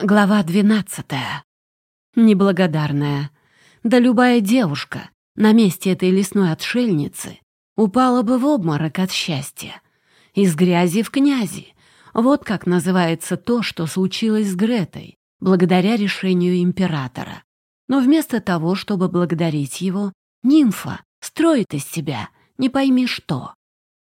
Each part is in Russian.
Глава двенадцатая. Неблагодарная. Да любая девушка на месте этой лесной отшельницы упала бы в обморок от счастья. Из грязи в князи. Вот как называется то, что случилось с Гретой, благодаря решению императора. Но вместо того, чтобы благодарить его, нимфа строит из себя не пойми что.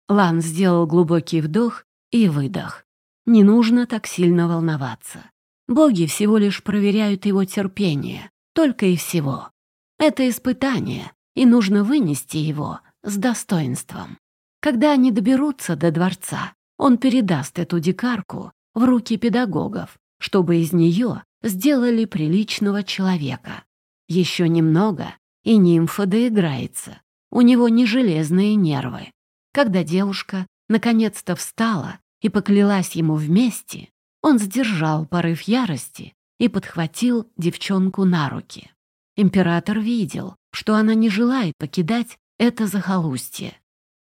Лан сделал глубокий вдох и выдох. Не нужно так сильно волноваться. Боги всего лишь проверяют его терпение, только и всего. Это испытание, и нужно вынести его с достоинством. Когда они доберутся до дворца, он передаст эту дикарку в руки педагогов, чтобы из нее сделали приличного человека. Еще немного, и нимфа доиграется. У него не железные нервы. Когда девушка наконец-то встала и поклялась ему вместе, он сдержал порыв ярости и подхватил девчонку на руки. Император видел, что она не желает покидать это захолустье.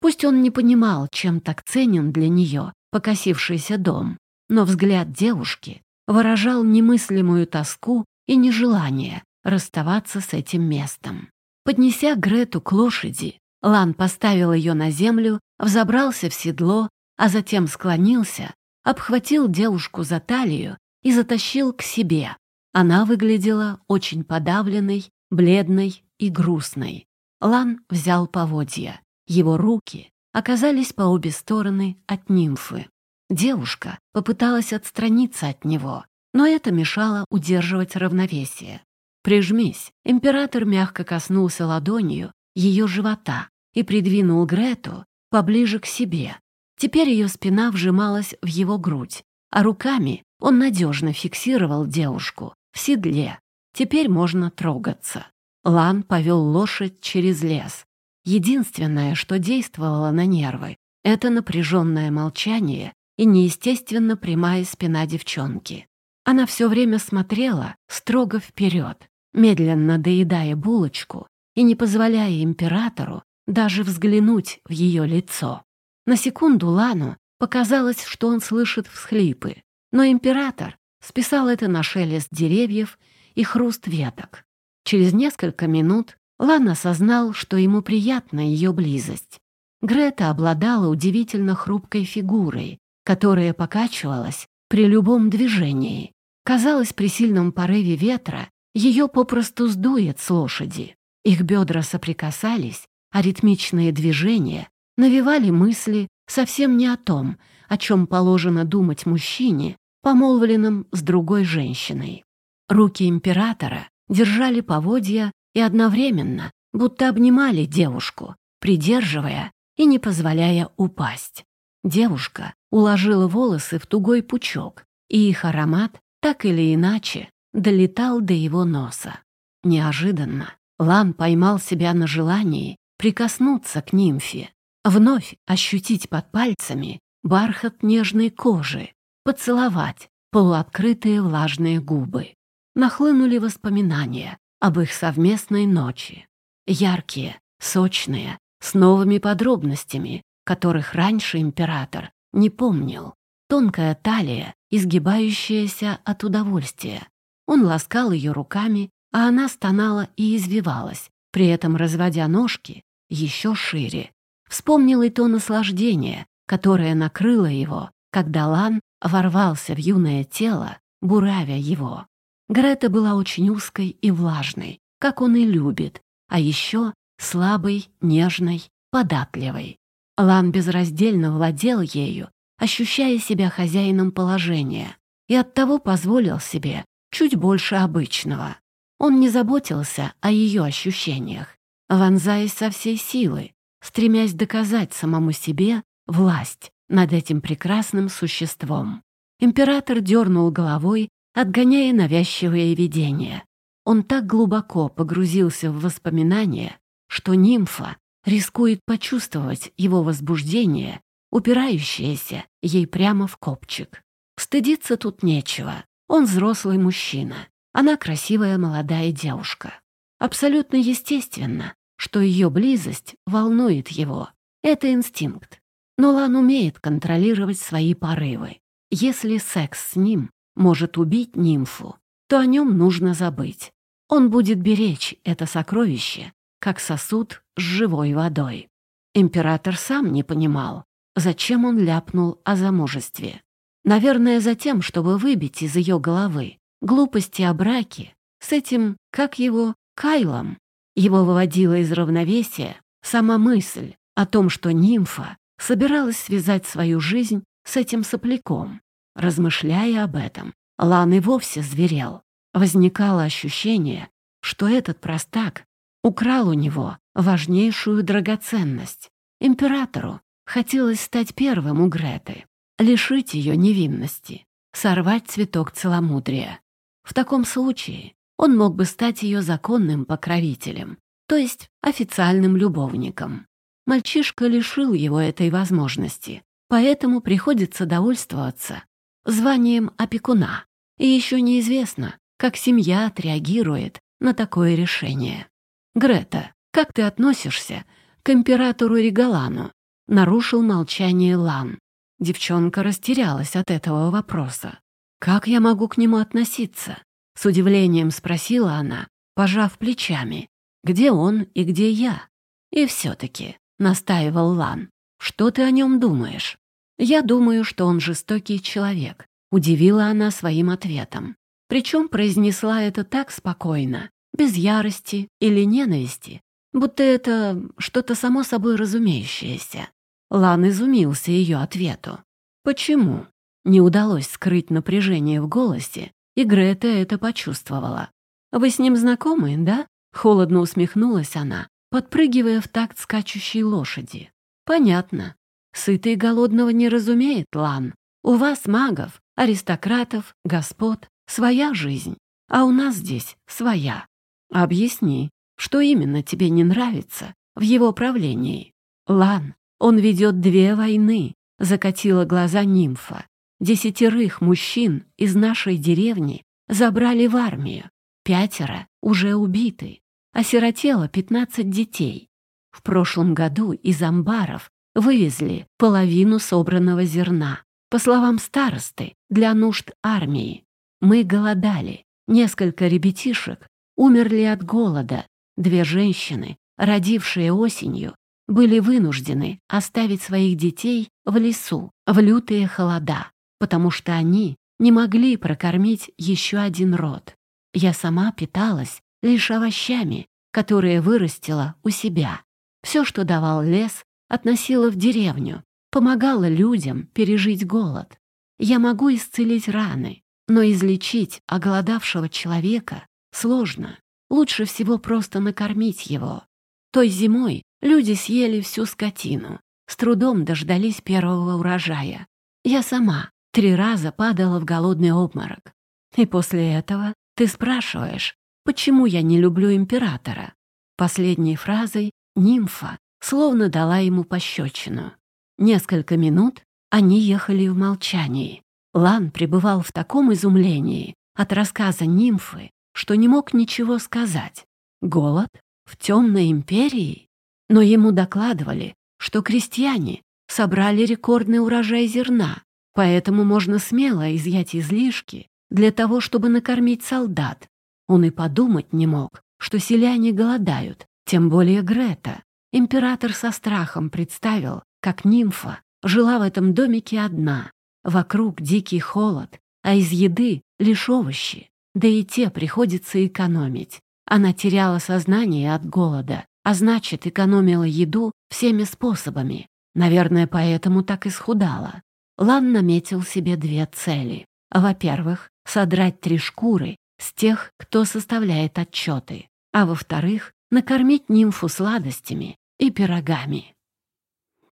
Пусть он не понимал, чем так ценен для нее покосившийся дом, но взгляд девушки выражал немыслимую тоску и нежелание расставаться с этим местом. Поднеся Грету к лошади, Лан поставил ее на землю, взобрался в седло, а затем склонился обхватил девушку за талию и затащил к себе. Она выглядела очень подавленной, бледной и грустной. Лан взял поводья. Его руки оказались по обе стороны от нимфы. Девушка попыталась отстраниться от него, но это мешало удерживать равновесие. «Прижмись!» Император мягко коснулся ладонью ее живота и придвинул Грету поближе к себе, Теперь ее спина вжималась в его грудь, а руками он надежно фиксировал девушку в седле. Теперь можно трогаться. Лан повел лошадь через лес. Единственное, что действовало на нервы, это напряженное молчание и неестественно прямая спина девчонки. Она все время смотрела строго вперед, медленно доедая булочку и не позволяя императору даже взглянуть в ее лицо. На секунду Лану показалось, что он слышит всхлипы, но император списал это на шелест деревьев и хруст веток. Через несколько минут Лан осознал, что ему приятна ее близость. Грета обладала удивительно хрупкой фигурой, которая покачивалась при любом движении. Казалось, при сильном порыве ветра ее попросту сдует с лошади. Их бедра соприкасались, а ритмичные движения навевали мысли совсем не о том, о чем положено думать мужчине, помолвленном с другой женщиной. Руки императора держали поводья и одновременно будто обнимали девушку, придерживая и не позволяя упасть. Девушка уложила волосы в тугой пучок, и их аромат, так или иначе, долетал до его носа. Неожиданно Лан поймал себя на желании прикоснуться к нимфе, вновь ощутить под пальцами бархат нежной кожи, поцеловать полуоткрытые влажные губы. Нахлынули воспоминания об их совместной ночи. Яркие, сочные, с новыми подробностями, которых раньше император не помнил. Тонкая талия, изгибающаяся от удовольствия. Он ласкал ее руками, а она стонала и извивалась, при этом разводя ножки еще шире, Вспомнил и то наслаждение, которое накрыло его, когда Лан ворвался в юное тело, буравя его. Грета была очень узкой и влажной, как он и любит, а еще слабой, нежной, податливой. Лан безраздельно владел ею, ощущая себя хозяином положения, и оттого позволил себе чуть больше обычного. Он не заботился о ее ощущениях, вонзаясь со всей силы, стремясь доказать самому себе власть над этим прекрасным существом. Император дернул головой, отгоняя навязчивые видения. Он так глубоко погрузился в воспоминания, что нимфа рискует почувствовать его возбуждение, упирающееся ей прямо в копчик. Стыдиться тут нечего. Он взрослый мужчина, она красивая молодая девушка. Абсолютно естественно, что ее близость волнует его. Это инстинкт. Но Лан умеет контролировать свои порывы. Если секс с ним может убить нимфу, то о нем нужно забыть. Он будет беречь это сокровище, как сосуд с живой водой. Император сам не понимал, зачем он ляпнул о замужестве. Наверное, за тем, чтобы выбить из ее головы глупости о браке с этим, как его, Кайлом. Его выводила из равновесия сама мысль о том, что нимфа собиралась связать свою жизнь с этим сопляком. Размышляя об этом, Лан и вовсе зверел. Возникало ощущение, что этот простак украл у него важнейшую драгоценность. Императору хотелось стать первым у Греты, лишить ее невинности, сорвать цветок целомудрия. В таком случае он мог бы стать ее законным покровителем, то есть официальным любовником. Мальчишка лишил его этой возможности, поэтому приходится довольствоваться званием опекуна. И еще неизвестно, как семья отреагирует на такое решение. «Грета, как ты относишься к императору Регалану?» Нарушил молчание Лан. Девчонка растерялась от этого вопроса. «Как я могу к нему относиться?» С удивлением спросила она, пожав плечами. «Где он и где я?» «И все-таки, настаивал Лан. «Что ты о нем думаешь?» «Я думаю, что он жестокий человек», — удивила она своим ответом. Причем произнесла это так спокойно, без ярости или ненависти, будто это что-то само собой разумеющееся. Лан изумился ее ответу. «Почему?» Не удалось скрыть напряжение в голосе, и Грета это почувствовала. «Вы с ним знакомы, да?» Холодно усмехнулась она, подпрыгивая в такт скачущей лошади. «Понятно. Сытый голодного не разумеет, Лан. У вас, магов, аристократов, господ, своя жизнь, а у нас здесь своя. Объясни, что именно тебе не нравится в его правлении? Лан, он ведет две войны, закатила глаза нимфа. Десятерых мужчин из нашей деревни забрали в армию. Пятеро уже убиты. Осиротело пятнадцать детей. В прошлом году из амбаров вывезли половину собранного зерна. По словам старосты, для нужд армии. Мы голодали. Несколько ребятишек умерли от голода. Две женщины, родившие осенью, были вынуждены оставить своих детей в лесу в лютые холода, потому что они не могли прокормить еще один род. Я сама питалась лишь овощами, которые вырастила у себя. Все, что давал лес, относила в деревню, помогала людям пережить голод. Я могу исцелить раны, но излечить оголодавшего человека сложно. Лучше всего просто накормить его. Той зимой Люди съели всю скотину, с трудом дождались первого урожая. Я сама три раза падала в голодный обморок. И после этого ты спрашиваешь, почему я не люблю императора? Последней фразой нимфа словно дала ему пощечину. Несколько минут они ехали в молчании. Лан пребывал в таком изумлении от рассказа нимфы, что не мог ничего сказать. Голод в темной империи? Но ему докладывали, что крестьяне собрали рекордный урожай зерна, поэтому можно смело изъять излишки для того, чтобы накормить солдат. Он и подумать не мог, что селяне голодают, тем более Грета. Император со страхом представил, как нимфа жила в этом домике одна. Вокруг дикий холод, а из еды лишь овощи, да и те приходится экономить. Она теряла сознание от голода а значит, экономила еду всеми способами. Наверное, поэтому так и схудала. Лан наметил себе две цели. Во-первых, содрать три шкуры с тех, кто составляет отчеты, а во-вторых, накормить нимфу сладостями и пирогами.